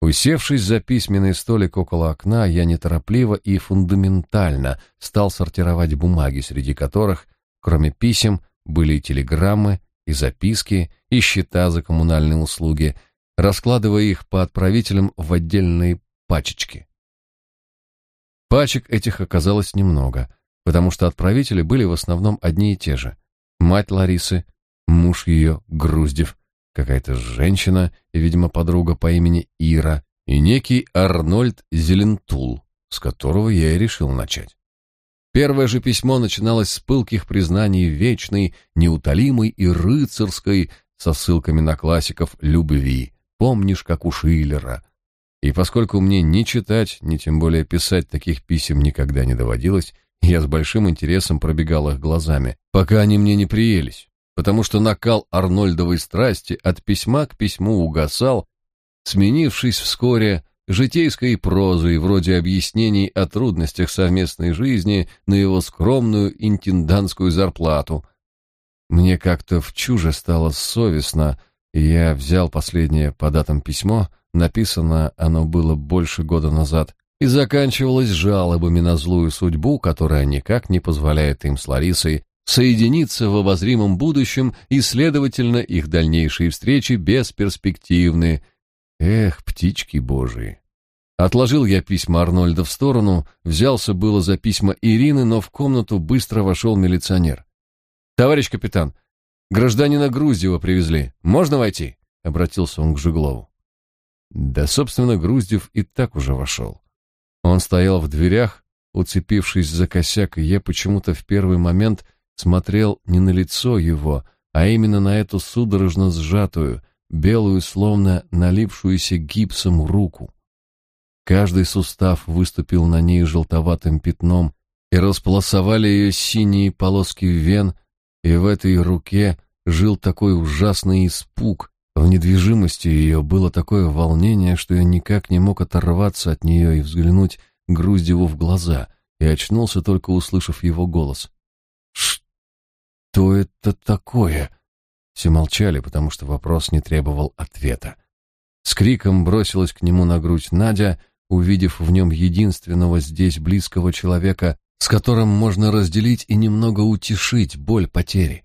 Усевшись за письменный столик около окна, я неторопливо и фундаментально стал сортировать бумаги, среди которых, кроме писем, были и телеграммы, и записки, и счета за коммунальные услуги, раскладывая их по отправителям в отдельные пачечки. Пачек этих оказалось немного, потому что отправители были в основном одни и те же. Мать Ларисы, муж ее, Груздев, какая-то женщина, видимо, подруга по имени Ира, и некий Арнольд Зелентул, с которого я и решил начать. Первое же письмо начиналось с пылких признаний вечной, неутолимой и рыцарской, со ссылками на классиков любви, помнишь, как у Шиллера. И поскольку мне ни читать, ни тем более писать таких писем никогда не доводилось, я с большим интересом пробегал их глазами, пока они мне не приелись потому что накал Арнольдовой страсти от письма к письму угасал, сменившись вскоре житейской прозой вроде объяснений о трудностях совместной жизни на его скромную интендантскую зарплату. Мне как-то в чуже стало совестно, и я взял последнее по датам письмо, написано оно было больше года назад, и заканчивалось жалобами на злую судьбу, которая никак не позволяет им с Ларисой соединиться в обозримом будущем, и, следовательно, их дальнейшие встречи бесперспективны. Эх, птички божии! Отложил я письма Арнольда в сторону, взялся было за письма Ирины, но в комнату быстро вошел милиционер. «Товарищ капитан, гражданина Груздева привезли. Можно войти?» — обратился он к Жиглову. Да, собственно, Груздев и так уже вошел. Он стоял в дверях, уцепившись за косяк, и я почему-то в первый момент смотрел не на лицо его, а именно на эту судорожно сжатую, белую, словно налившуюся гипсом руку. Каждый сустав выступил на ней желтоватым пятном, и располосовали ее синие полоски вен, и в этой руке жил такой ужасный испуг, в недвижимости ее было такое волнение, что я никак не мог оторваться от нее и взглянуть Груздеву в глаза, и очнулся только услышав его голос. «Что это такое?» Все молчали, потому что вопрос не требовал ответа. С криком бросилась к нему на грудь Надя, увидев в нем единственного здесь близкого человека, с которым можно разделить и немного утешить боль потери.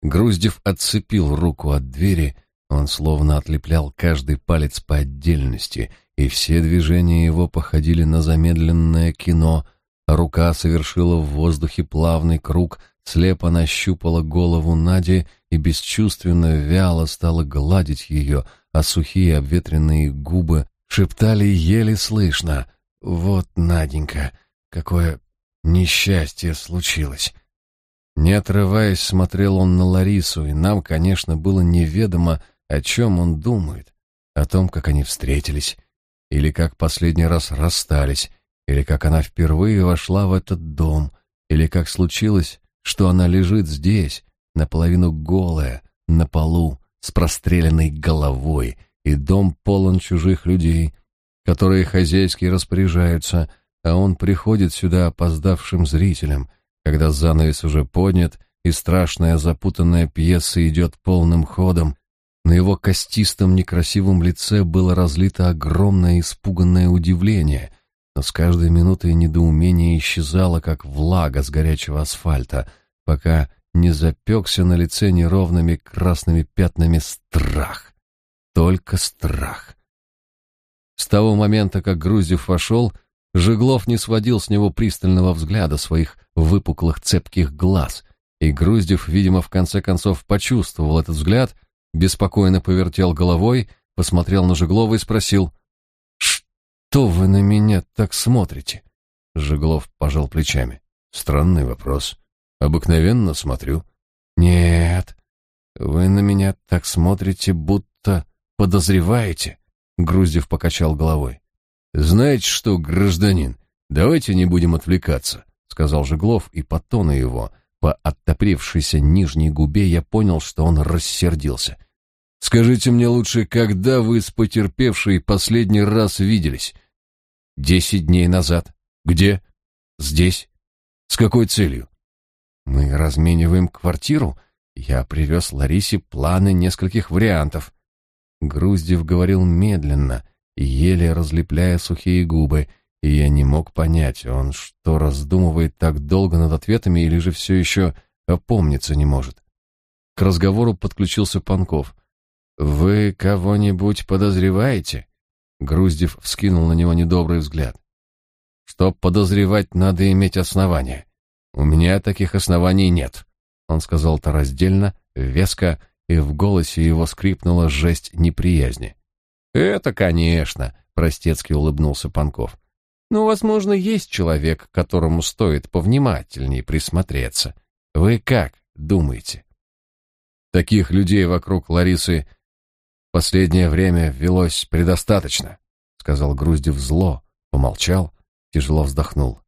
Груздев отцепил руку от двери, он словно отлеплял каждый палец по отдельности, и все движения его походили на замедленное кино, рука совершила в воздухе плавный круг, Слепо нащупала голову Нади и бесчувственно вяло стала гладить ее, а сухие обветренные губы шептали еле слышно. «Вот, Наденька, какое несчастье случилось!» Не отрываясь, смотрел он на Ларису, и нам, конечно, было неведомо, о чем он думает. О том, как они встретились, или как последний раз расстались, или как она впервые вошла в этот дом, или как случилось, что она лежит здесь, наполовину голая, на полу, с простреленной головой, и дом полон чужих людей, которые хозяйски распоряжаются, а он приходит сюда опоздавшим зрителям, когда занавес уже поднят, и страшная запутанная пьеса идет полным ходом, на его костистом некрасивом лице было разлито огромное испуганное удивление, но с каждой минутой недоумение исчезало, как влага с горячего асфальта, пока не запекся на лице неровными красными пятнами страх. Только страх. С того момента, как Груздев вошел, Жиглов не сводил с него пристального взгляда своих выпуклых цепких глаз, и Груздев, видимо, в конце концов почувствовал этот взгляд, беспокойно повертел головой, посмотрел на Жиглова и спросил — «Что вы на меня так смотрите?» Жеглов пожал плечами. «Странный вопрос. Обыкновенно смотрю». «Нет, вы на меня так смотрите, будто подозреваете», — Груздев покачал головой. «Знаете что, гражданин, давайте не будем отвлекаться», — сказал Жеглов, и по тону его, по оттопрившейся нижней губе я понял, что он рассердился. Скажите мне лучше, когда вы с потерпевшей последний раз виделись? Десять дней назад. Где? Здесь. С какой целью? Мы размениваем квартиру. Я привез Ларисе планы нескольких вариантов. Груздев говорил медленно, еле разлепляя сухие губы, и я не мог понять, он что, раздумывает так долго над ответами или же все еще опомниться не может. К разговору подключился Панков. «Вы кого-нибудь подозреваете?» Груздев вскинул на него недобрый взгляд. «Чтоб подозревать, надо иметь основания. У меня таких оснований нет», — он сказал это раздельно, веско, и в голосе его скрипнула жесть неприязни. «Это, конечно», — простецки улыбнулся Панков. «Но, возможно, есть человек, которому стоит повнимательнее присмотреться. Вы как думаете?» Таких людей вокруг Ларисы последнее время велось предостаточно, сказал Груздев зло, помолчал, тяжело вздохнул.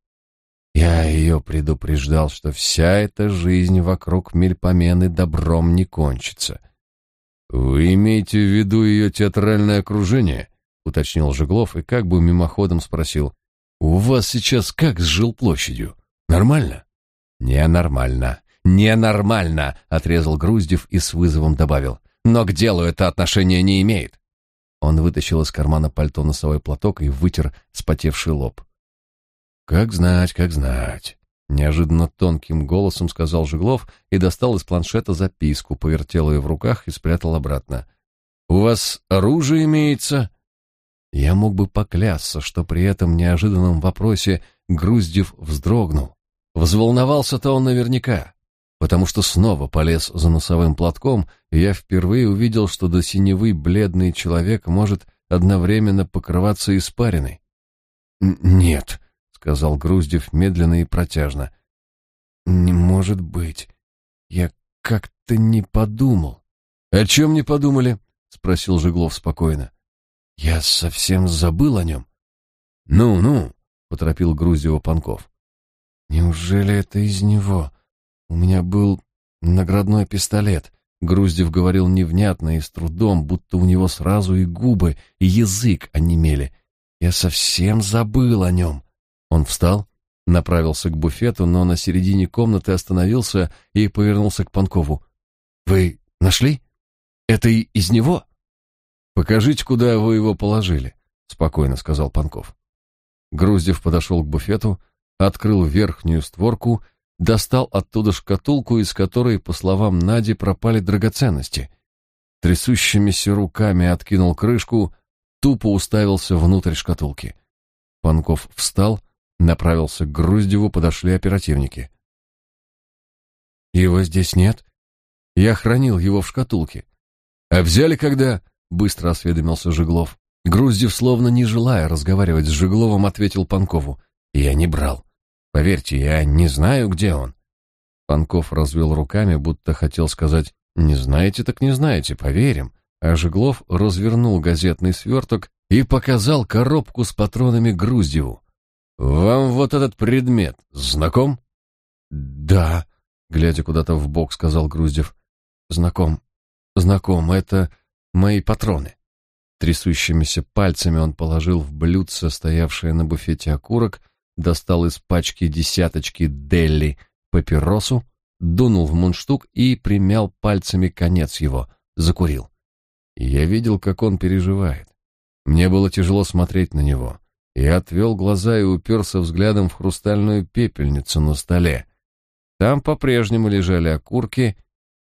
Я ее предупреждал, что вся эта жизнь вокруг Мельпомены добром не кончится. Вы имеете в виду ее театральное окружение? уточнил Жеглов и как бы мимоходом спросил: "У вас сейчас как с жилплощадью? Нормально?" "Не нормально. «Ненормально!» — отрезал Груздев и с вызовом добавил. «Но к делу это отношение не имеет!» Он вытащил из кармана пальто носовой платок и вытер спотевший лоб. «Как знать, как знать!» Неожиданно тонким голосом сказал Жиглов и достал из планшета записку, повертел ее в руках и спрятал обратно. «У вас оружие имеется?» Я мог бы поклясться, что при этом неожиданном вопросе Груздев вздрогнул. Взволновался-то он наверняка потому что снова полез за носовым платком, и я впервые увидел, что до синевы бледный человек может одновременно покрываться испариной. «Нет», — сказал Груздев медленно и протяжно. «Не может быть. Я как-то не подумал». «О чем не подумали?» — спросил Жиглов спокойно. «Я совсем забыл о нем». «Ну-ну», — поторопил Груздева Панков. «Неужели это из него?» У меня был наградной пистолет. Груздев говорил невнятно и с трудом, будто у него сразу и губы, и язык онемели. Я совсем забыл о нем. Он встал, направился к буфету, но на середине комнаты остановился и повернулся к Панкову. «Вы нашли? Это и из него?» «Покажите, куда вы его положили», — спокойно сказал Панков. Груздев подошел к буфету, открыл верхнюю створку достал оттуда шкатулку, из которой, по словам Нади, пропали драгоценности. Трясущимися руками откинул крышку, тупо уставился внутрь шкатулки. Панков встал, направился к Груздеву, подошли оперативники. «Его здесь нет. Я хранил его в шкатулке». «А взяли когда?» — быстро осведомился Жиглов. Груздев, словно не желая разговаривать с Жигловым, ответил Панкову. «Я не брал. Поверьте, я не знаю, где он. Панков развел руками, будто хотел сказать: "Не знаете, так не знаете, поверим". А Жеглов развернул газетный сверток и показал коробку с патронами Груздеву. Вам вот этот предмет знаком? Да, глядя куда-то в бок, сказал Груздев. Знаком. Знаком, это мои патроны. Трясущимися пальцами он положил в блюдце, стоявшее на буфете окурок, достал из пачки десяточки Делли папиросу, дунул в мундштук и примял пальцами конец его, закурил. Я видел, как он переживает. Мне было тяжело смотреть на него. Я отвел глаза и уперся взглядом в хрустальную пепельницу на столе. Там по-прежнему лежали окурки,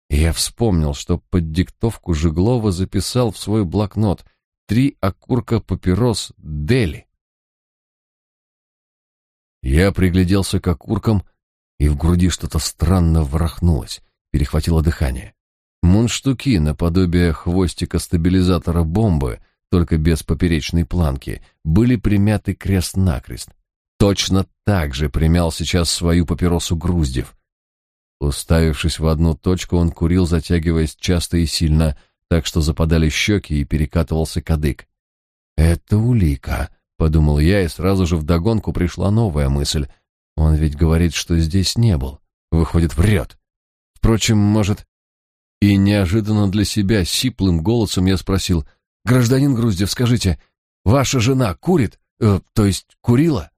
и я вспомнил, что под диктовку Жиглова записал в свой блокнот три окурка папирос Дели. Я пригляделся к окуркам, и в груди что-то странно ворохнулось, перехватило дыхание. Мундштуки наподобие хвостика стабилизатора бомбы, только без поперечной планки, были примяты крест-накрест. Точно так же примял сейчас свою папиросу Груздев. Уставившись в одну точку, он курил, затягиваясь часто и сильно, так что западали щеки и перекатывался кадык. «Это улика», подумал я, и сразу же вдогонку пришла новая мысль. Он ведь говорит, что здесь не был. Выходит, врет. Впрочем, может... И неожиданно для себя сиплым голосом я спросил: "Гражданин Груздев, скажите, ваша жена курит? Э, то есть курила?"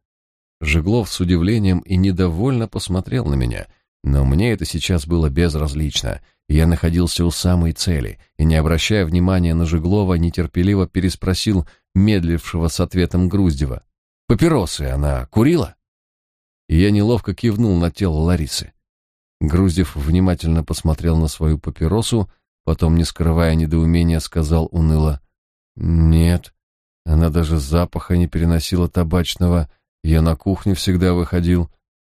Жеглов с удивлением и недовольно посмотрел на меня, но мне это сейчас было безразлично. Я находился у самой цели и, не обращая внимания на Жеглова, нетерпеливо переспросил: медлившего с ответом Груздева. «Папиросы она курила?» Я неловко кивнул на тело Ларисы. Груздев внимательно посмотрел на свою папиросу, потом, не скрывая недоумения, сказал уныло, «Нет, она даже запаха не переносила табачного, я на кухню всегда выходил».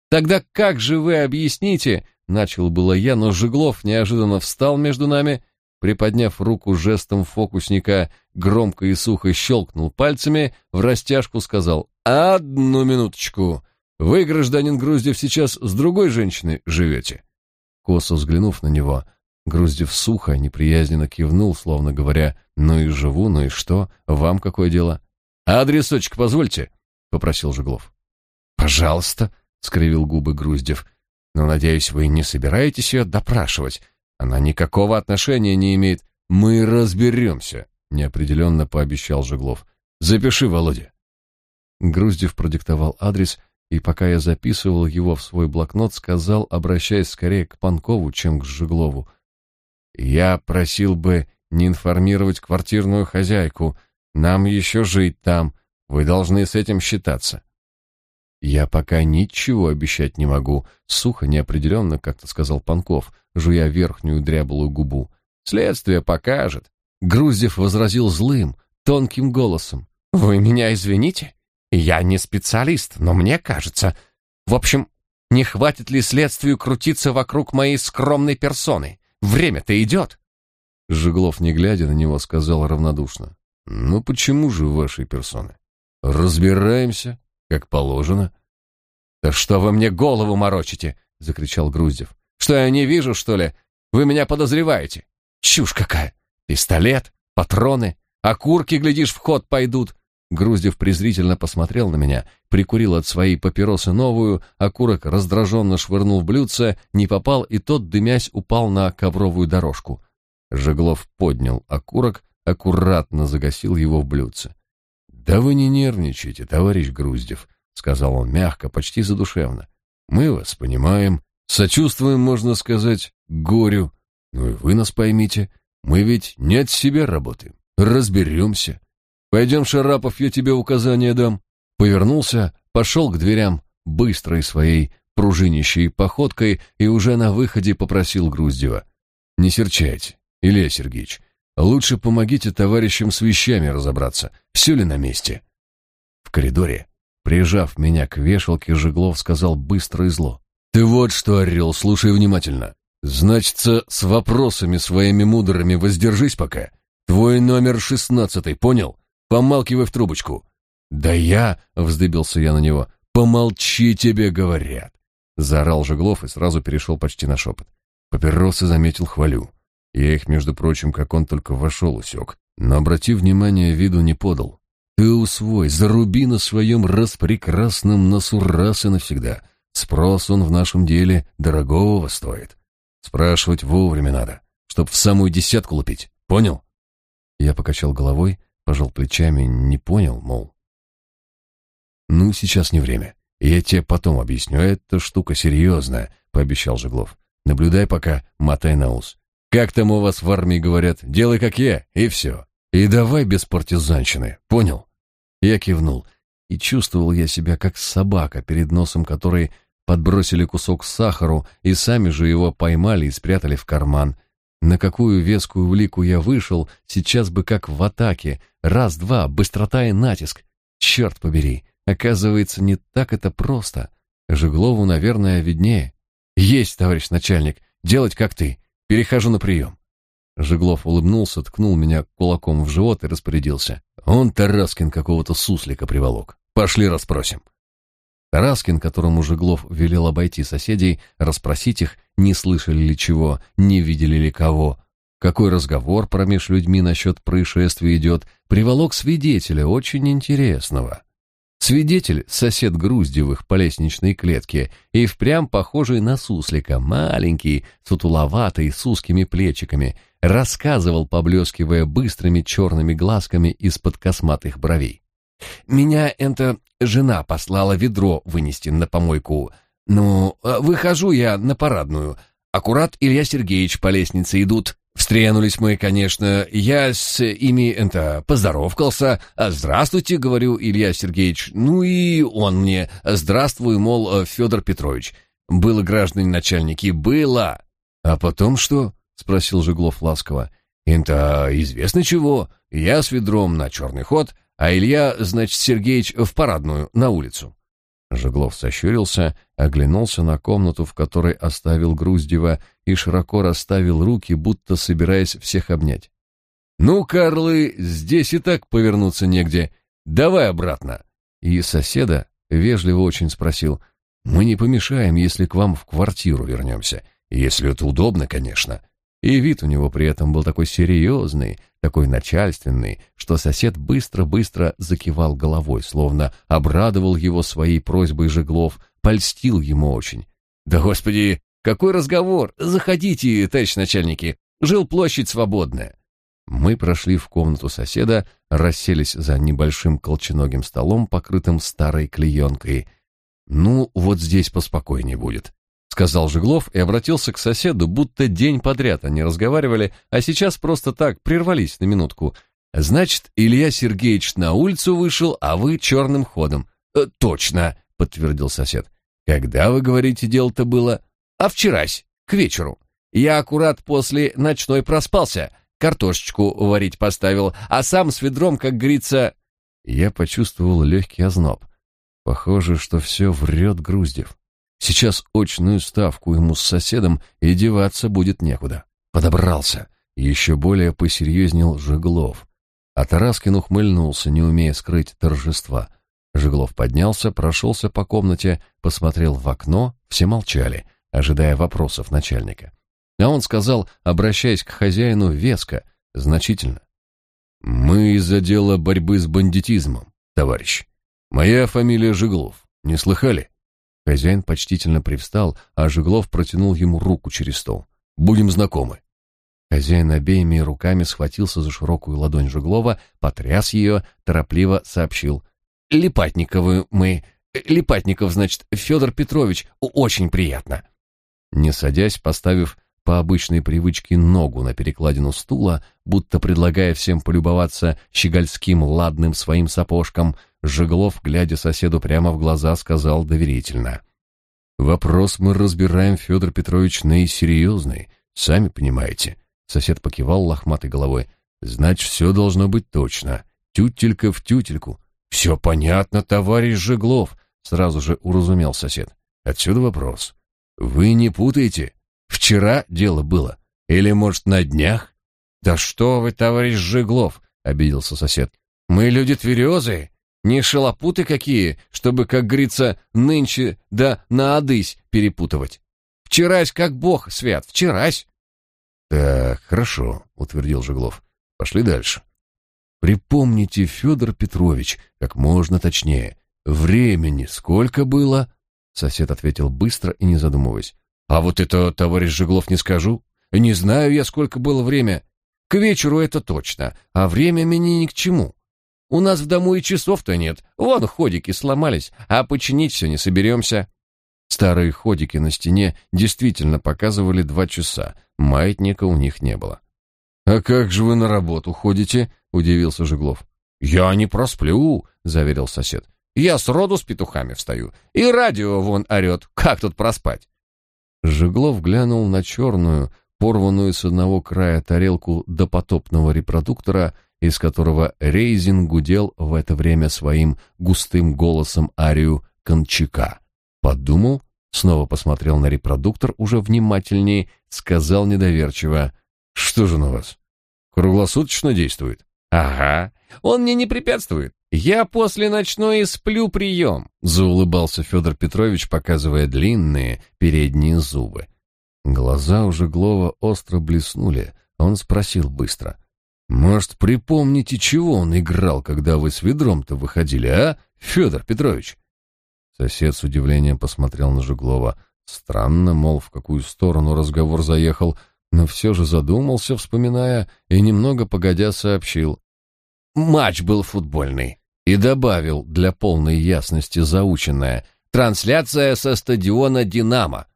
«Тогда как же вы объясните?» — начал было я, но Жиглов неожиданно встал между нами, приподняв руку жестом фокусника, громко и сухо щелкнул пальцами, в растяжку сказал «Одну минуточку». Вы, гражданин Груздев, сейчас с другой женщиной живете?» Косо взглянув на него, Груздев сухо, неприязненно кивнул, словно говоря, «Ну и живу, ну и что? Вам какое дело?» «А адресочек позвольте», — попросил Жеглов. «Пожалуйста», — скривил губы Груздев. «Но, надеюсь, вы не собираетесь ее допрашивать. Она никакого отношения не имеет. Мы разберемся», — неопределенно пообещал Жеглов. «Запиши, Володя». Груздев продиктовал адрес, и пока я записывал его в свой блокнот, сказал, обращаясь скорее к Панкову, чем к Жиглову. «Я просил бы не информировать квартирную хозяйку. Нам еще жить там. Вы должны с этим считаться». «Я пока ничего обещать не могу», — сухо, неопределенно, как-то сказал Панков, жуя верхнюю дряблую губу. «Следствие покажет». Груздев возразил злым, тонким голосом. «Вы меня извините? Я не специалист, но мне кажется... В общем, не хватит ли следствию крутиться вокруг моей скромной персоны? Время-то идет!» Жиглов, не глядя на него, сказал равнодушно. «Ну почему же вашей персоны? Разбираемся, как положено». «Да что вы мне голову морочите?» — закричал Груздев. «Что я не вижу, что ли? Вы меня подозреваете? Чушь какая! Пистолет, патроны, окурки, глядишь, в ход пойдут. Груздев презрительно посмотрел на меня, прикурил от своей папиросы новую, окурок раздраженно швырнул в блюдце, не попал, и тот, дымясь, упал на ковровую дорожку. Жеглов поднял окурок, аккуратно загасил его в блюдце. «Да вы не нервничайте, товарищ Груздев», — сказал он мягко, почти задушевно. «Мы вас понимаем, сочувствуем, можно сказать, горю. Ну и вы нас поймите, мы ведь не от себя работаем, разберемся». Пойдем, Шарапов, я тебе указания дам. Повернулся, пошел к дверям, быстрой своей пружинищей походкой и уже на выходе попросил Груздева. Не серчайте, Илья Сергеевич, лучше помогите товарищам с вещами разобраться, все ли на месте. В коридоре, прижав меня к вешалке, Жеглов сказал быстро и зло. Ты вот что, Орел, слушай внимательно. Значится, с вопросами своими мудрыми воздержись пока. Твой номер шестнадцатый, понял? Помалкивай в трубочку. Да я, вздыбился я на него. Помолчи, тебе говорят. Заорал Жеглов и сразу перешел почти на шепот. Папиросы заметил, хвалю. Я их, между прочим, как он только вошел, усек. Но, обрати внимание, виду не подал. Ты усвой, заруби на своем распрекрасном носу раз и навсегда. Спрос он в нашем деле дорогого стоит. Спрашивать вовремя надо, чтоб в самую десятку лупить. Понял? Я покачал головой, Пожал плечами, не понял, мол. Ну, сейчас не время. Я тебе потом объясню, эта штука серьезная, пообещал Жеглов. Наблюдай пока, мотай на ус. Как там у вас в армии говорят, делай как я, и все. И давай без партизанщины, понял? Я кивнул, и чувствовал я себя как собака, перед носом которой подбросили кусок сахару и сами же его поймали и спрятали в карман. На какую вескую влику я вышел, сейчас бы как в атаке. Раз-два, быстрота и натиск. Черт побери, оказывается, не так это просто. Жеглову, наверное, виднее. Есть, товарищ начальник, делать как ты. Перехожу на прием. Жеглов улыбнулся, ткнул меня кулаком в живот и распорядился. Он Тараскин какого-то суслика приволок. Пошли расспросим. Тараскин, которому Жеглов велел обойти соседей, расспросить их, не слышали ли чего, не видели ли кого, какой разговор промеж людьми насчет происшествия идет, приволок свидетеля очень интересного. Свидетель, сосед Груздевых по лестничной клетке, и впрямь похожий на суслика, маленький, сутуловатый, с узкими плечиками, рассказывал, поблескивая быстрыми черными глазками из-под косматых бровей. Меня это жена послала ведро вынести на помойку. Ну, э, выхожу я на парадную. Аккурат Илья Сергеевич по лестнице идут. Встренулись мы, конечно, я с ими, это, поздоровкался. «Здравствуйте», — говорю, Илья Сергеевич. Ну и он мне, «Здравствуй, мол, Федор Петрович». Было, граждане начальники, было. А потом что? — спросил Жеглов ласково. «Это известно чего. Я с ведром на черный ход, а Илья, значит, Сергеич в парадную, на улицу. Жеглов сощурился, оглянулся на комнату, в которой оставил Груздева, и широко расставил руки, будто собираясь всех обнять. «Ну, Карлы, здесь и так повернуться негде. Давай обратно!» И соседа вежливо очень спросил, «Мы не помешаем, если к вам в квартиру вернемся, если это удобно, конечно. И вид у него при этом был такой серьезный, такой начальственный, что сосед быстро-быстро закивал головой, словно обрадовал его своей просьбой Жеглов, польстил ему очень. «Да, господи, какой разговор! Заходите, товарищ начальники! Жил площадь свободная!» Мы прошли в комнату соседа, расселись за небольшим колченогим столом, покрытым старой клеенкой. «Ну, вот здесь поспокойнее будет», сказал Жиглов и обратился к соседу, будто день подряд они разговаривали, а сейчас просто так прервались на минутку. Значит, Илья Сергеевич на улицу вышел, а вы черным ходом. «Э, точно, подтвердил сосед. Когда вы говорите, дело-то было? А вчерась, к вечеру. Я аккурат после ночной проспался, картошечку варить поставил, а сам с ведром, как говорится, я почувствовал легкий озноб. Похоже, что все врет Груздев. Сейчас очную ставку ему с соседом и деваться будет некуда. Подобрался. Еще более посерьезнел Жеглов. А Тараскин ухмыльнулся, не умея скрыть торжества. Жеглов поднялся, прошелся по комнате, посмотрел в окно, все молчали, ожидая вопросов начальника. А он сказал, обращаясь к хозяину веско, значительно. «Мы из-за дела борьбы с бандитизмом, товарищ. Моя фамилия Жеглов. Не слыхали?» Хозяин почтительно привстал, а Жеглов протянул ему руку через стол. «Будем знакомы». Хозяин обеими руками схватился за широкую ладонь Жеглова, потряс ее, торопливо сообщил. «Липатниковы мы. Липатников, значит, Федор Петрович. Очень приятно». Не садясь, поставив по обычной привычке ногу на перекладину стула, будто предлагая всем полюбоваться щегольским ладным своим сапожком, Жеглов, глядя соседу прямо в глаза, сказал доверительно. «Вопрос мы разбираем, Федор Петрович, наисерьезный, сами понимаете». Сосед покивал лохматой головой. «Значит, все должно быть точно. Тютелька в тютельку». «Все понятно, товарищ Жеглов», — сразу же уразумел сосед. «Отсюда вопрос. Вы не путаете? Вчера дело было. Или, может, на днях?» «Да что вы, товарищ Жеглов!» — обиделся сосед. «Мы люди тверезые, не шалопуты какие, чтобы, как говорится, нынче да на адысь перепутывать. Вчерась как бог свят, вчерась. Так, хорошо, утвердил Жеглов. Пошли дальше. Припомните, Федор Петрович, как можно точнее. Времени сколько было? Сосед ответил быстро и не задумываясь. А вот это, товарищ Жеглов, не скажу. Не знаю я, сколько было время. К вечеру это точно, а время мне ни к чему. У нас в дому и часов-то нет. Вон ходики сломались, а починить все не соберемся». Старые ходики на стене действительно показывали два часа. Маятника у них не было. «А как же вы на работу ходите?» — удивился Жеглов. «Я не просплю», — заверил сосед. «Я сроду с петухами встаю. И радио вон орет. Как тут проспать?» Жеглов глянул на черную, порванную с одного края тарелку допотопного репродуктора — из которого Рейзин гудел в это время своим густым голосом арию Кончака. Подумал, снова посмотрел на репродуктор уже внимательнее, сказал недоверчиво: "Что же на вас? Круглосуточно действует?" "Ага, он мне не препятствует. Я после ночной сплю прием», — заулыбался Федор Петрович, показывая длинные передние зубы. Глаза уже Глова остро блеснули. Он спросил быстро: может, припомните, чего он играл, когда вы с ведром-то выходили, а, Федор Петрович? Сосед с удивлением посмотрел на Жуглова. Странно, мол, в какую сторону разговор заехал, но все же задумался, вспоминая, и немного погодя сообщил. Матч был футбольный. И добавил для полной ясности заученное. Трансляция со стадиона «Динамо».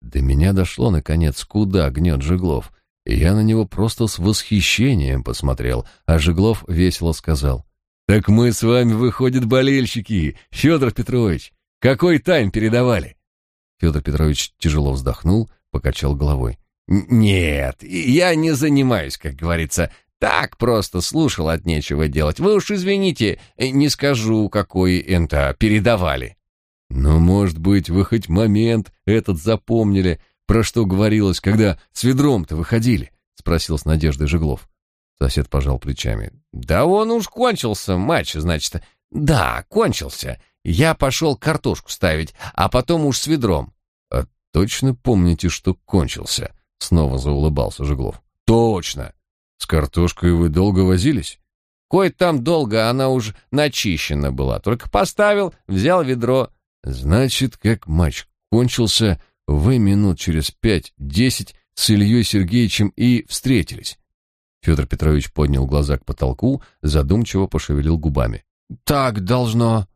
До меня дошло, наконец, куда гнет Жиглов. Я на него просто с восхищением посмотрел, а Жеглов весело сказал. «Так мы с вами, выходят, болельщики, Федор Петрович. Какой тайм передавали?» Федор Петрович тяжело вздохнул, покачал головой. «Нет, я не занимаюсь, как говорится. Так просто слушал от нечего делать. Вы уж извините, не скажу, какой это передавали». «Ну, может быть, вы хоть момент этот запомнили, про что говорилось, когда с ведром-то выходили?» — спросил с надеждой Жеглов. Сосед пожал плечами. «Да он уж кончился, матч, значит. Да, кончился. Я пошел картошку ставить, а потом уж с ведром». «А точно помните, что кончился?» — снова заулыбался Жеглов. «Точно! С картошкой вы долго возились?» «Кое там долго, она уж начищена была. Только поставил, взял ведро». «Значит, как матч кончился, вы минут через пять-десять с Ильей Сергеевичем и встретились». Федор Петрович поднял глаза к потолку, задумчиво пошевелил губами. «Так должно...»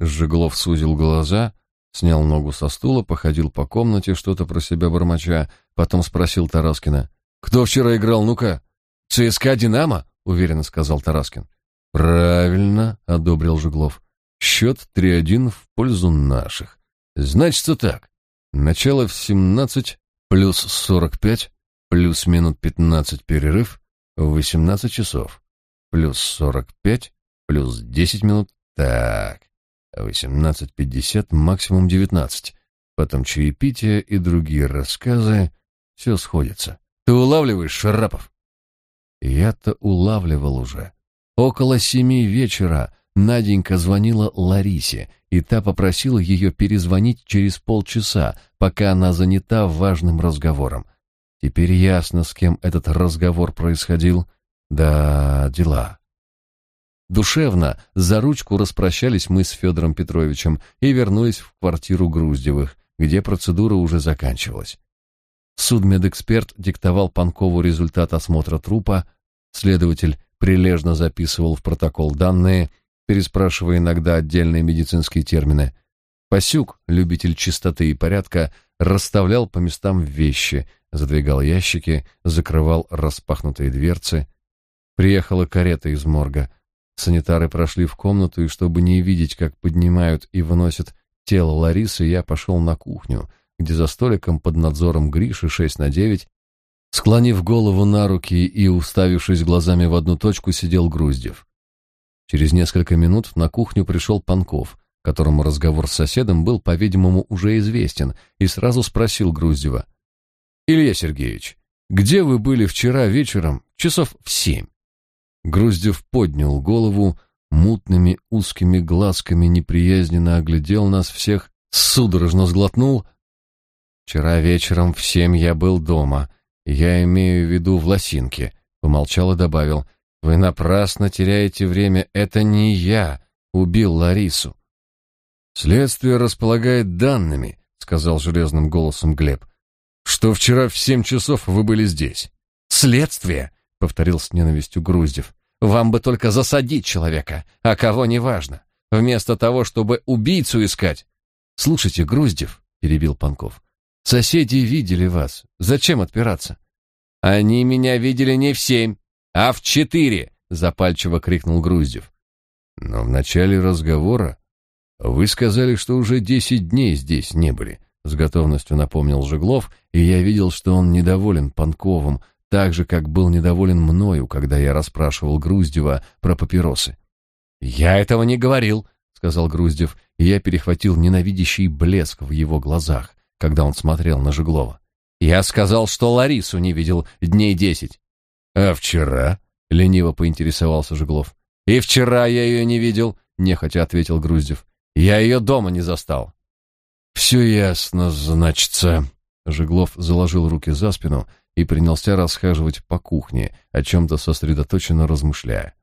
Жеглов сузил глаза, снял ногу со стула, походил по комнате, что-то про себя бормоча, потом спросил Тараскина. «Кто вчера играл, ну-ка?» «ЦСКА «Динамо», — уверенно сказал Тараскин. «Правильно», — одобрил Жеглов. «Счет 3-1 в пользу наших. Значится так. Начало в 17 плюс 45 плюс минут 15 перерыв в 18 часов. Плюс 45 плюс 10 минут. Так, 18.50, максимум 19. Потом чаепитие и другие рассказы. Все сходится. Ты улавливаешь, Шарапов? Я-то улавливал уже. Около семи вечера Наденька звонила Ларисе, и та попросила ее перезвонить через полчаса, пока она занята важным разговором. Теперь ясно, с кем этот разговор происходил. Да, дела. Душевно за ручку распрощались мы с Федором Петровичем и вернулись в квартиру Груздевых, где процедура уже заканчивалась. Судмедэксперт диктовал Панкову результат осмотра трупа, следователь прилежно записывал в протокол данные, переспрашивая иногда отдельные медицинские термины. Пасюк, любитель чистоты и порядка, расставлял по местам вещи, задвигал ящики, закрывал распахнутые дверцы. Приехала карета из морга. Санитары прошли в комнату, и чтобы не видеть, как поднимают и выносят тело Ларисы, я пошел на кухню, где за столиком под надзором Гриши 6 на 9, склонив голову на руки и уставившись глазами в одну точку, сидел Груздев. Через несколько минут на кухню пришел Панков, которому разговор с соседом был, по-видимому, уже известен, и сразу спросил Груздева. «Илья Сергеевич, где вы были вчера вечером, часов в семь?» Груздев поднял голову, мутными узкими глазками неприязненно оглядел нас всех, судорожно сглотнул. «Вчера вечером в семь я был дома. Я имею в виду в Лосинке», — помолчал и добавил — вы напрасно теряете время. Это не я убил Ларису. Следствие располагает данными, сказал железным голосом Глеб. Что вчера в семь часов вы были здесь? Следствие, повторил с ненавистью Груздев. Вам бы только засадить человека, а кого неважно, вместо того, чтобы убийцу искать. Слушайте, Груздев, перебил Панков. Соседи видели вас. Зачем отпираться? Они меня видели не в семь, а в четыре!» — запальчиво крикнул Груздев. «Но в начале разговора вы сказали, что уже десять дней здесь не были», — с готовностью напомнил Жеглов, и я видел, что он недоволен Панковым, так же, как был недоволен мною, когда я расспрашивал Груздева про папиросы. «Я этого не говорил», — сказал Груздев, и я перехватил ненавидящий блеск в его глазах, когда он смотрел на Жеглова. «Я сказал, что Ларису не видел дней десять». «А вчера?» — лениво поинтересовался Жеглов. «И вчера я ее не видел», — нехотя ответил Груздев. «Я ее дома не застал». «Все ясно, значится». Жеглов заложил руки за спину и принялся расхаживать по кухне, о чем-то сосредоточенно размышляя.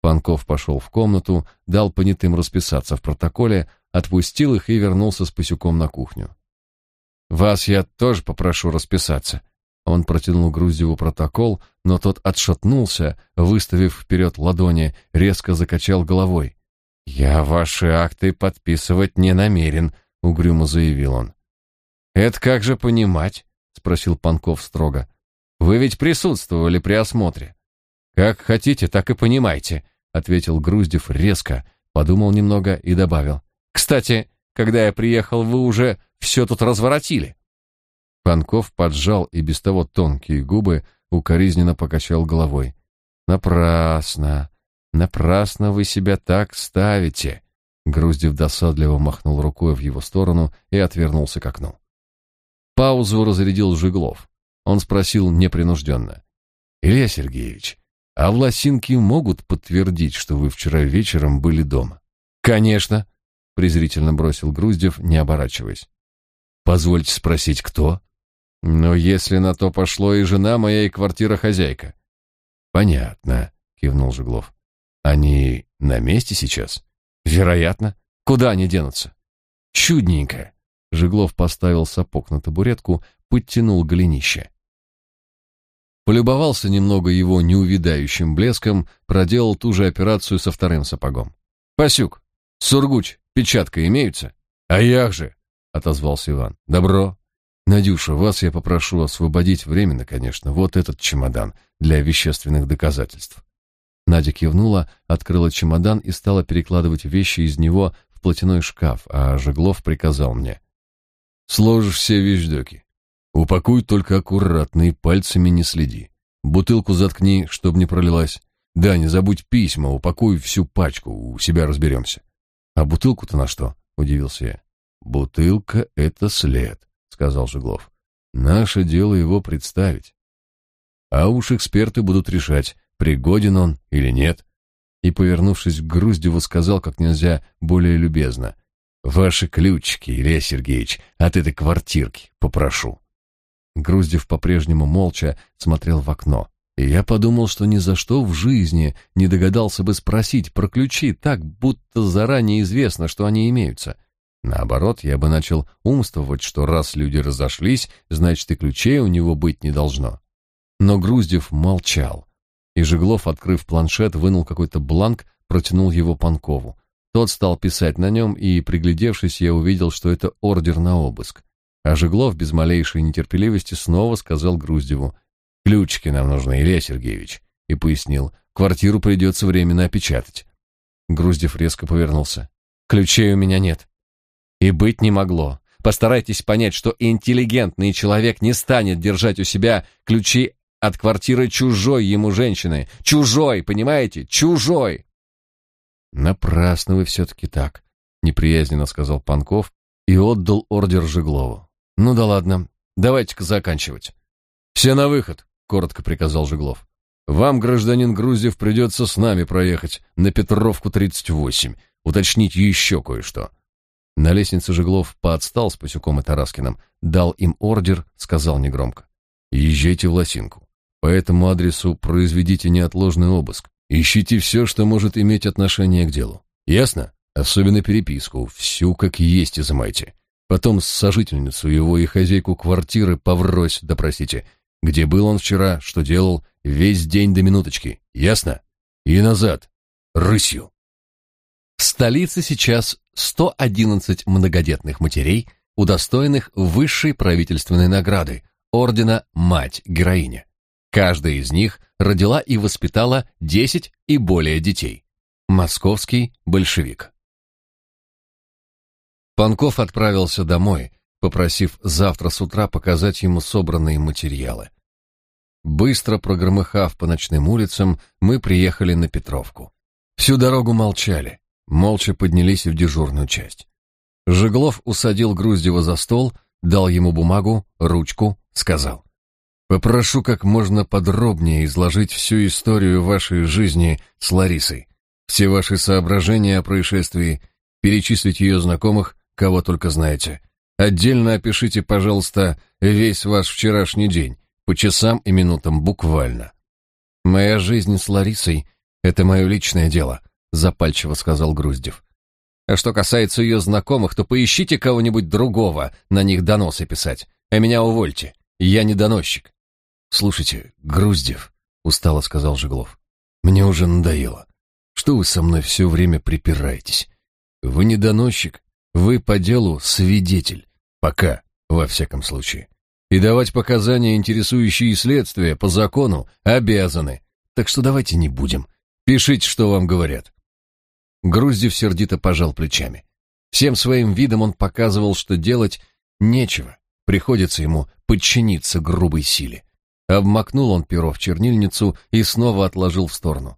Панков пошел в комнату, дал понятым расписаться в протоколе, отпустил их и вернулся с Пасюком на кухню. «Вас я тоже попрошу расписаться», он протянул Груздеву протокол, но тот отшатнулся, выставив вперед ладони, резко закачал головой. «Я ваши акты подписывать не намерен», — угрюмо заявил он. «Это как же понимать?» — спросил Панков строго. Вы ведь присутствовали при осмотре. Как хотите, так и понимайте, ответил Груздев резко, подумал немного и добавил. Кстати, когда я приехал, вы уже все тут разворотили. Панков поджал и без того тонкие губы, укоризненно покачал головой. Напрасно, напрасно вы себя так ставите. Груздев досадливо махнул рукой в его сторону и отвернулся к окну. Паузу разрядил Жиглов. Он спросил непринужденно. «Илья Сергеевич, а власинки могут подтвердить, что вы вчера вечером были дома?» «Конечно», — презрительно бросил Груздев, не оборачиваясь. «Позвольте спросить, кто?» «Но если на то пошло и жена моя, и квартира хозяйка». «Понятно», — кивнул Жиглов. «Они на месте сейчас?» Вероятно. Куда они денутся? Чудненько. Жиглов поставил сапог на табуретку, подтянул голенище. Полюбовался немного его неувидающим блеском, проделал ту же операцию со вторым сапогом. «Пасюк, Сургуч, печатка имеются?» «А як же?» — отозвался Иван. «Добро. Надюша, вас я попрошу освободить временно, конечно, вот этот чемодан для вещественных доказательств. Надя кивнула, открыла чемодан и стала перекладывать вещи из него в платяной шкаф, а Жеглов приказал мне. «Сложишь все вещдоки. Упакуй только аккуратно и пальцами не следи. Бутылку заткни, чтоб не пролилась. Да, не забудь письма, упакуй всю пачку, у себя разберемся». «А бутылку-то на что?» — удивился я. «Бутылка — это след», — сказал Жеглов. «Наше дело его представить. А уж эксперты будут решать, пригоден он или нет. И, повернувшись к Груздеву, сказал как нельзя более любезно. «Ваши ключики, Илья Сергеевич, от этой квартирки, попрошу». Груздев по-прежнему молча смотрел в окно, и я подумал, что ни за что в жизни не догадался бы спросить про ключи так, будто заранее известно, что они имеются. Наоборот, я бы начал умствовать, что раз люди разошлись, значит и ключей у него быть не должно. Но Груздев молчал, и Жеглов, открыв планшет, вынул какой-то бланк, протянул его Панкову. Тот стал писать на нем, и, приглядевшись, я увидел, что это ордер на обыск. А Жеглов без малейшей нетерпеливости снова сказал Груздеву, «Ключики нам нужны, Илья Сергеевич», и пояснил, «Квартиру придется временно опечатать». Груздев резко повернулся. «Ключей у меня нет». «И быть не могло. Постарайтесь понять, что интеллигентный человек не станет держать у себя ключи от квартиры чужой ему женщины. Чужой, понимаете? Чужой. Напрасно вы все-таки так, неприязненно сказал Панков и отдал ордер Жеглову. Ну да ладно, давайте-ка заканчивать. Все на выход, коротко приказал Жеглов. Вам, гражданин Грузев, придется с нами проехать на Петровку 38, уточнить еще кое-что. На лестнице Жеглов поотстал с Пасюком и Тараскиным, дал им ордер, сказал негромко. «Езжайте в Лосинку. По этому адресу произведите неотложный обыск. Ищите все, что может иметь отношение к делу. Ясно? Особенно переписку, всю как есть изымайте. Потом сожительницу его и хозяйку квартиры поврось допросите. Где был он вчера, что делал, весь день до минуточки. Ясно? И назад. Рысью. В столице сейчас 111 многодетных матерей, удостоенных высшей правительственной награды, ордена «Мать-героиня». Каждая из них родила и воспитала 10 и более детей. Московский большевик. Панков отправился домой, попросив завтра с утра показать ему собранные материалы. Быстро прогромыхав по ночным улицам, мы приехали на Петровку. Всю дорогу молчали, молча поднялись в дежурную часть. Жеглов усадил Груздева за стол, дал ему бумагу, ручку, сказал. Попрошу как можно подробнее изложить всю историю вашей жизни с Ларисой, все ваши соображения о происшествии, перечислить ее знакомых, кого только знаете. Отдельно опишите, пожалуйста, весь ваш вчерашний день, по часам и минутам буквально. Моя жизнь с Ларисой — это мое личное дело, запальчиво сказал Груздев. А что касается ее знакомых, то поищите кого-нибудь другого на них доносы писать, а меня увольте. Я не доносчик. «Слушайте, Груздев», — устало сказал Жеглов, — «мне уже надоело. Что вы со мной все время припираетесь? Вы не доносчик, вы по делу свидетель. Пока, во всяком случае. И давать показания, интересующие следствие, по закону, обязаны. Так что давайте не будем. Пишите, что вам говорят. Груздев сердито пожал плечами. Всем своим видом он показывал, что делать нечего. Приходится ему подчиниться грубой силе. Обмакнул он перо в чернильницу и снова отложил в сторону.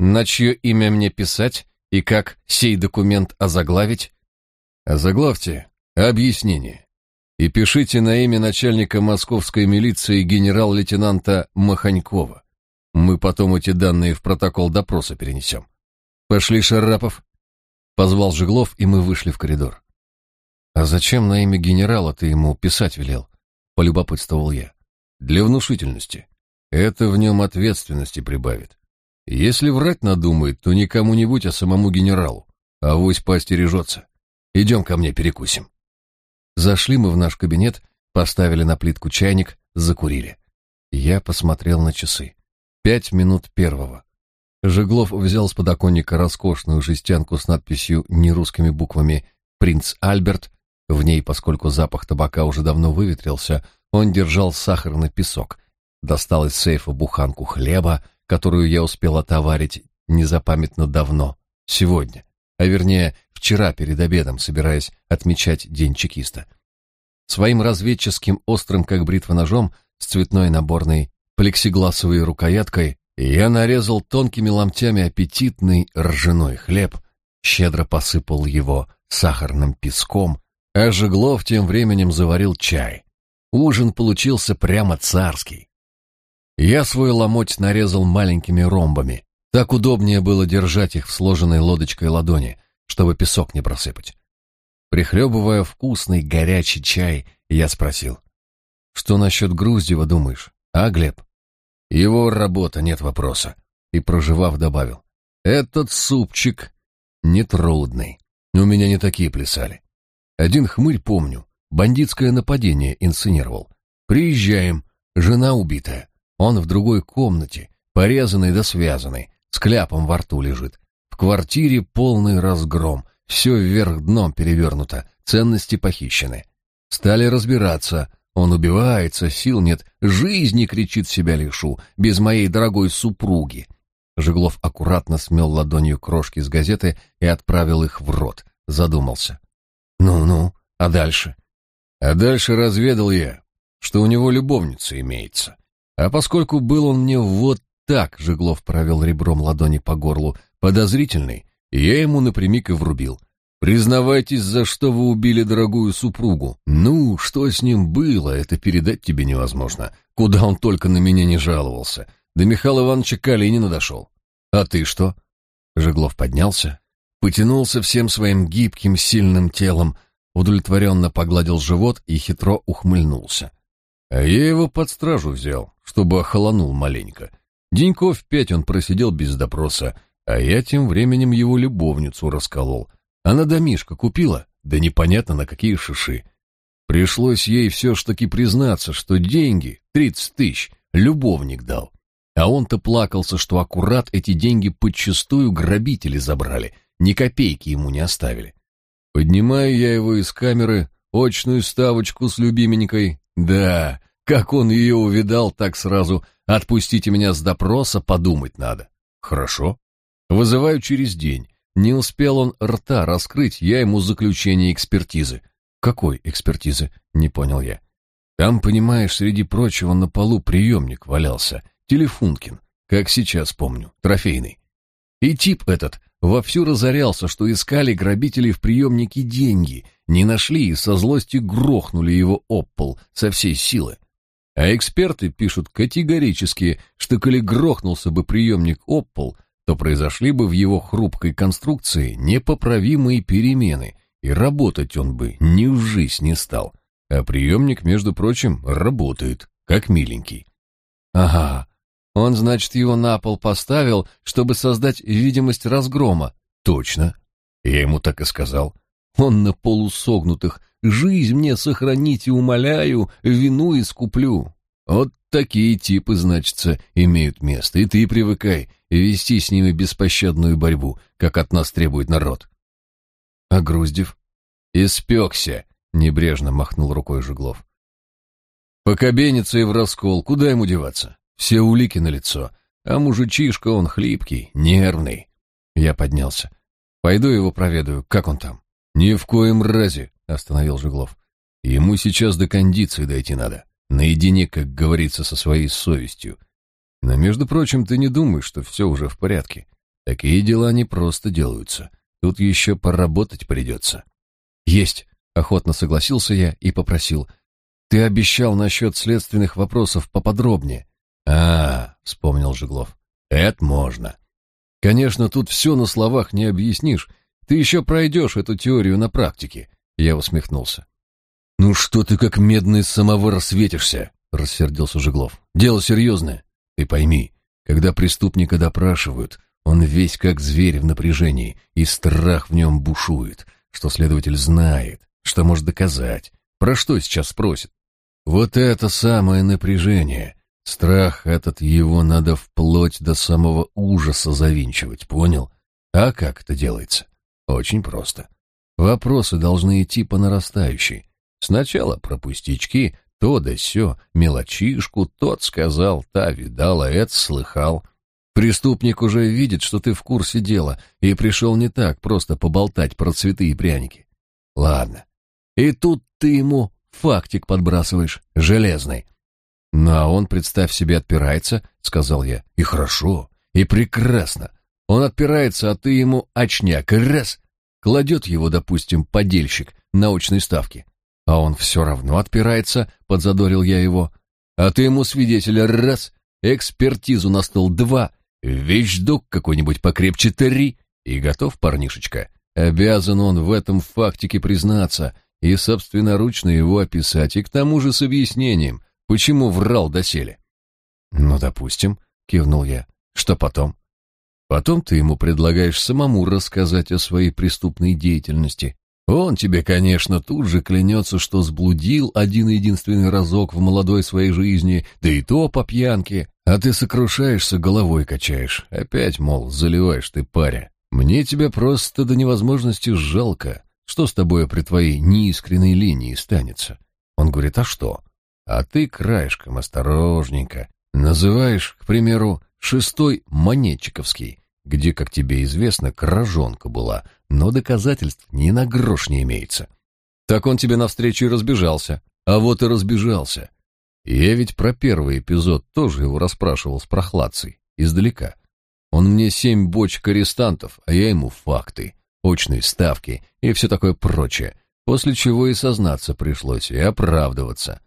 На чье имя мне писать и как сей документ озаглавить? Озаглавьте объяснение. И пишите на имя начальника московской милиции генерал-лейтенанта Маханькова. Мы потом эти данные в протокол допроса перенесем. Пошли, Шарапов. Позвал Жеглов, и мы вышли в коридор. А зачем на имя генерала ты ему писать велел? Полюбопытствовал я. Для внушительности. Это в нем ответственности прибавит. Если врать надумает, то не кому-нибудь, а самому генералу. Авось поостережется. Идем ко мне перекусим. Зашли мы в наш кабинет, поставили на плитку чайник, закурили. Я посмотрел на часы. Пять минут первого. Жеглов взял с подоконника роскошную жестянку с надписью нерусскими буквами «Принц Альберт». В ней, поскольку запах табака уже давно выветрился, он держал сахарный песок. Достал из сейфа буханку хлеба, которую я успел отоварить незапамятно давно, сегодня, а вернее, вчера перед обедом, собираясь отмечать День чекиста. Своим разведческим острым, как бритва ножом, с цветной наборной плексигласовой рукояткой я нарезал тонкими ломтями аппетитный ржаной хлеб, щедро посыпал его сахарным песком, а Жеглов тем временем заварил чай. Ужин получился прямо царский. Я свой ломоть нарезал маленькими ромбами. Так удобнее было держать их в сложенной лодочкой ладони, чтобы песок не просыпать. Прихлебывая вкусный горячий чай, я спросил. «Что насчет Груздева думаешь, а, Глеб?» Его работа, нет вопроса. И проживав, добавил. Этот супчик нетрудный. У меня не такие плясали. Один хмырь помню. Бандитское нападение инсценировал. Приезжаем. Жена убитая. Он в другой комнате, порезанный да связанный, с кляпом во рту лежит. В квартире полный разгром. Все вверх дном перевернуто, ценности похищены. Стали разбираться, он убивается, сил нет, жизни, кричит себя лишу, без моей дорогой супруги. Жеглов аккуратно смел ладонью крошки с газеты и отправил их в рот. Задумался. Ну-ну, а дальше? А дальше разведал я, что у него любовница имеется. А поскольку был он мне вот так, Жеглов провел ребром ладони по горлу, подозрительный, я ему напрямик и врубил. Признавайтесь, за что вы убили дорогую супругу. Ну, что с ним было, это передать тебе невозможно. Куда он только на меня не жаловался. До Михаила Ивановича Калинина дошел. А ты что? Жеглов поднялся, потянулся всем своим гибким, сильным телом, удовлетворенно погладил живот и хитро ухмыльнулся. А я его под стражу взял, чтобы охолонул маленько. Деньков пять он просидел без допроса, а я тем временем его любовницу расколол — она домишко купила, да непонятно на какие шиши. Пришлось ей все ж таки признаться, что деньги, тридцать тысяч, любовник дал. А он-то плакался, что аккурат эти деньги подчистую грабители забрали, ни копейки ему не оставили. Поднимаю я его из камеры, очную ставочку с любименькой. Да, как он ее увидал, так сразу «отпустите меня с допроса, подумать надо». Хорошо. Вызываю через день. Не успел он рта раскрыть, я ему заключение экспертизы. Какой экспертизы? Не понял я. Там, понимаешь, среди прочего на полу приемник валялся. Телефункин, как сейчас помню, трофейный. И тип этот вовсю разорялся, что искали грабители в приемнике деньги, не нашли и со злости грохнули его об пол со всей силы. А эксперты пишут категорически, что коли грохнулся бы приемник об пол, то произошли бы в его хрупкой конструкции непоправимые перемены, и работать он бы ни в жизнь не стал. А приемник, между прочим, работает, как миленький. Ага, он, значит, его на пол поставил, чтобы создать видимость разгрома. Точно. Я ему так и сказал. Он на полусогнутых. Жизнь мне сохраните, умоляю, вину искуплю. Вот такие типы, значится, имеют место, и ты привыкай вести с ними беспощадную борьбу, как от нас требует народ. А Груздев? Испекся, небрежно махнул рукой Жеглов. Покобенится и в раскол, куда ему деваться? Все улики на лицо, а мужичишка он хлипкий, нервный. Я поднялся. Пойду его проведаю, как он там. Ни в коем разе, остановил Жиглов. Ему сейчас до кондиции дойти надо. Наедине, как говорится, со своей совестью. Но, между прочим, ты не думаешь, что все уже в порядке. Такие дела не просто делаются. Тут еще поработать придется. Есть, охотно согласился я и попросил. Ты обещал насчет следственных вопросов поподробнее. А, вспомнил Жиглов. Это можно. Конечно, тут все на словах не объяснишь. Ты еще пройдешь эту теорию на практике. Я усмехнулся. Ну что ты как медный самовар светишься, рассердился Жиглов. Дело серьезное. Ты пойми, когда преступника допрашивают, он весь как зверь в напряжении, и страх в нем бушует, что следователь знает, что может доказать. Про что сейчас спросит? Вот это самое напряжение. Страх этот его надо вплоть до самого ужаса завинчивать, понял? А как это делается? Очень просто. Вопросы должны идти по нарастающей. Сначала про пустячки, то да сё, мелочишку, тот сказал, та видала, это слыхал — Преступник уже видит, что ты в курсе дела, и пришел не так просто поболтать про цветы и пряники. Ладно. И тут ты ему фактик подбрасываешь, железный. Ну, а он, представь себе, отпирается, сказал я. И хорошо, и прекрасно. Он отпирается, а ты ему очняк, раз, кладет его, допустим, подельщик на очной ставке. А он все равно отпирается, подзадорил я его. А ты ему свидетеля раз, экспертизу на стол два, Вещдок какой-нибудь покрепче три, и готов парнишечка. Обязан он в этом фактике признаться и собственноручно его описать, и к тому же с объяснением, почему врал доселе. «Ну, допустим», — кивнул я. «Что потом?» «Потом ты ему предлагаешь самому рассказать о своей преступной деятельности, он тебе, конечно, тут же клянется, что сблудил один единственный разок в молодой своей жизни, да и то по пьянке, а ты сокрушаешься, головой качаешь. Опять, мол, заливаешь ты паря. Мне тебя просто до невозможности жалко. Что с тобой при твоей неискренней линии станется? Он говорит, а что? А ты краешком осторожненько. Называешь, к примеру, шестой монетчиковский где, как тебе известно, кражонка была, но доказательств ни на грош не имеется. Так он тебе навстречу и разбежался. А вот и разбежался. Я ведь про первый эпизод тоже его расспрашивал с прохладцей, издалека. Он мне семь бочек арестантов, а я ему факты, очные ставки и все такое прочее, после чего и сознаться пришлось, и оправдываться.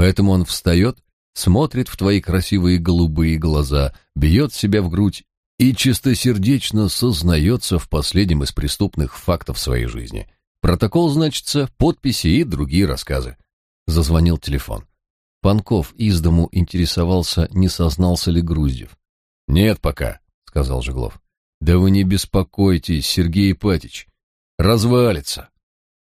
Поэтому он встает, смотрит в твои красивые голубые глаза, бьет себя в грудь и чистосердечно сознается в последнем из преступных фактов своей жизни. Протокол значится, подписи и другие рассказы. Зазвонил телефон. Панков из дому интересовался, не сознался ли Груздев. «Нет пока», — сказал Жеглов. «Да вы не беспокойтесь, Сергей Ипатич. Развалится».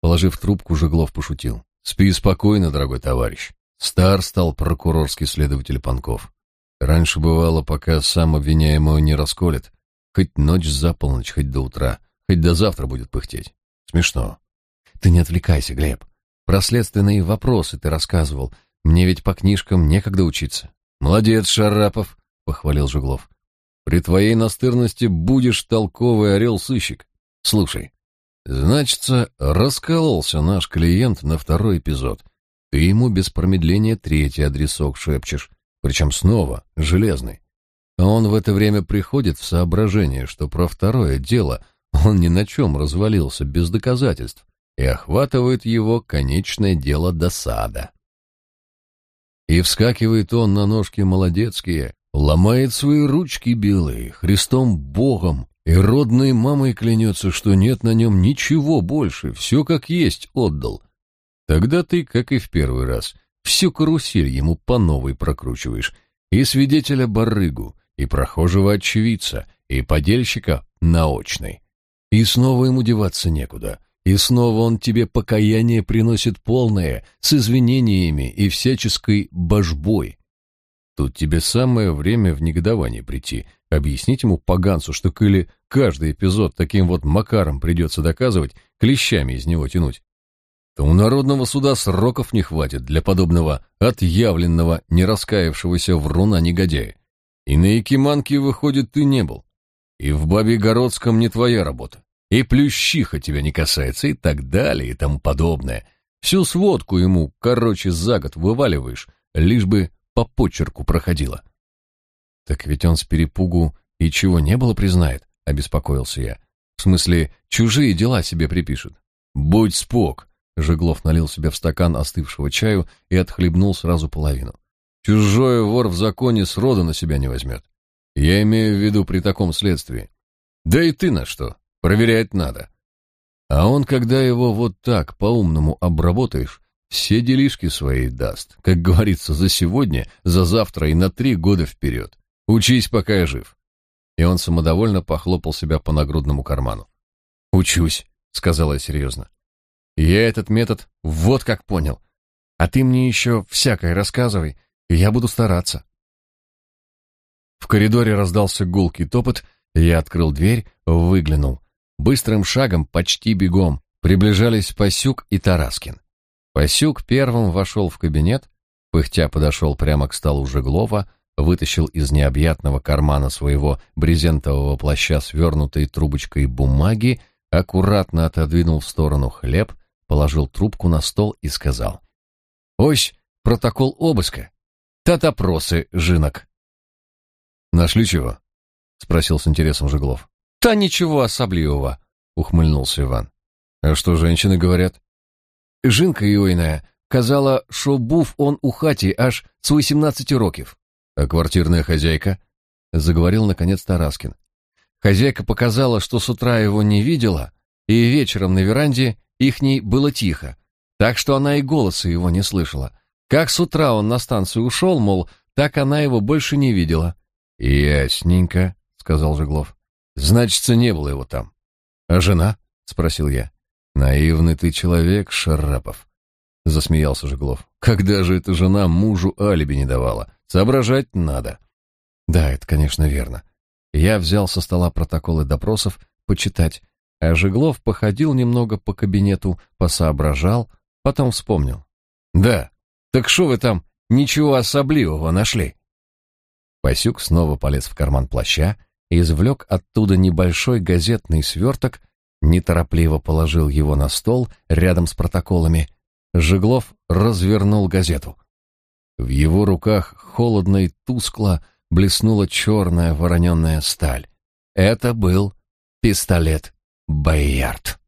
Положив трубку, Жеглов пошутил. «Спи спокойно, дорогой товарищ. Стар стал прокурорский следователь Панков. Раньше бывало, пока сам обвиняемого не расколет. Хоть ночь за полночь, хоть до утра, хоть до завтра будет пыхтеть. Смешно. Ты не отвлекайся, Глеб. Про следственные вопросы ты рассказывал. Мне ведь по книжкам некогда учиться. Молодец, Шарапов, похвалил Жуглов. При твоей настырности будешь толковый орел-сыщик. Слушай, значится, раскололся наш клиент на второй эпизод. Ты ему без промедления третий адресок шепчешь причем снова железный. А он в это время приходит в соображение, что про второе дело он ни на чем развалился без доказательств, и охватывает его конечное дело досада. И вскакивает он на ножки молодецкие, ломает свои ручки белые, Христом Богом, и родной мамой клянется, что нет на нем ничего больше, все как есть отдал. Тогда ты, как и в первый раз, Всю карусель ему по новой прокручиваешь. И свидетеля барыгу, и прохожего очевидца, и подельщика наочный. И снова ему деваться некуда. И снова он тебе покаяние приносит полное, с извинениями и всяческой божбой. Тут тебе самое время в негодование прийти, объяснить ему поганцу, что коли каждый эпизод таким вот макаром придется доказывать, клещами из него тянуть. То у народного суда сроков не хватит для подобного отъявленного, не раскаявшегося вруна негодяя. И на Якиманке, выходит, ты не был. И в Бабе-Городском не твоя работа. И плющиха тебя не касается, и так далее, и тому подобное. Всю сводку ему, короче, за год вываливаешь, лишь бы по почерку проходило. Так ведь он с перепугу и чего не было признает, обеспокоился я. В смысле, чужие дела себе припишет. Будь спок, Жеглов налил себе в стакан остывшего чаю и отхлебнул сразу половину. Чужой вор в законе сроду на себя не возьмет. Я имею в виду при таком следствии. Да и ты на что? Проверять надо. А он, когда его вот так по-умному обработаешь, все делишки свои даст, как говорится, за сегодня, за завтра и на три года вперед. Учись, пока я жив. И он самодовольно похлопал себя по нагрудному карману. Учусь, сказала я серьезно. Я этот метод вот как понял. А ты мне еще всякое рассказывай, и я буду стараться. В коридоре раздался гулкий топот, я открыл дверь, выглянул. Быстрым шагом, почти бегом, приближались Пасюк и Тараскин. Пасюк первым вошел в кабинет, пыхтя подошел прямо к столу Жеглова, вытащил из необъятного кармана своего брезентового плаща свернутой трубочкой бумаги, аккуратно отодвинул в сторону хлеб, положил трубку на стол и сказал. «Ось, протокол обыска. Та допросы, жинок». «Нашли чего?» — спросил с интересом Жеглов. «Та ничего особливого», — ухмыльнулся Иван. «А что женщины говорят?» «Жинка Іойная казала, что був он у хати аж с восемнадцати років». «А квартирная хозяйка?» — заговорил наконец Тараскин. Хозяйка показала, что с утра его не видела, и вечером на веранде Ихней было тихо, так что она и голоса его не слышала. Как с утра он на станцию ушел, мол, так она его больше не видела. «Ясненько», — сказал Жеглов. «Значится, не было его там». «А жена?» — спросил я. «Наивный ты человек, Шарапов», — засмеялся Жеглов. «Когда же эта жена мужу алиби не давала? Соображать надо». «Да, это, конечно, верно. Я взял со стола протоколы допросов почитать, а Жеглов походил немного по кабинету, посоображал, потом вспомнил. «Да, так что вы там ничего особливого нашли?» Пасюк снова полез в карман плаща и извлек оттуда небольшой газетный сверток, неторопливо положил его на стол рядом с протоколами. Жеглов развернул газету. В его руках холодно и тускло блеснула черная вороненная сталь. Это был пистолет Bayard.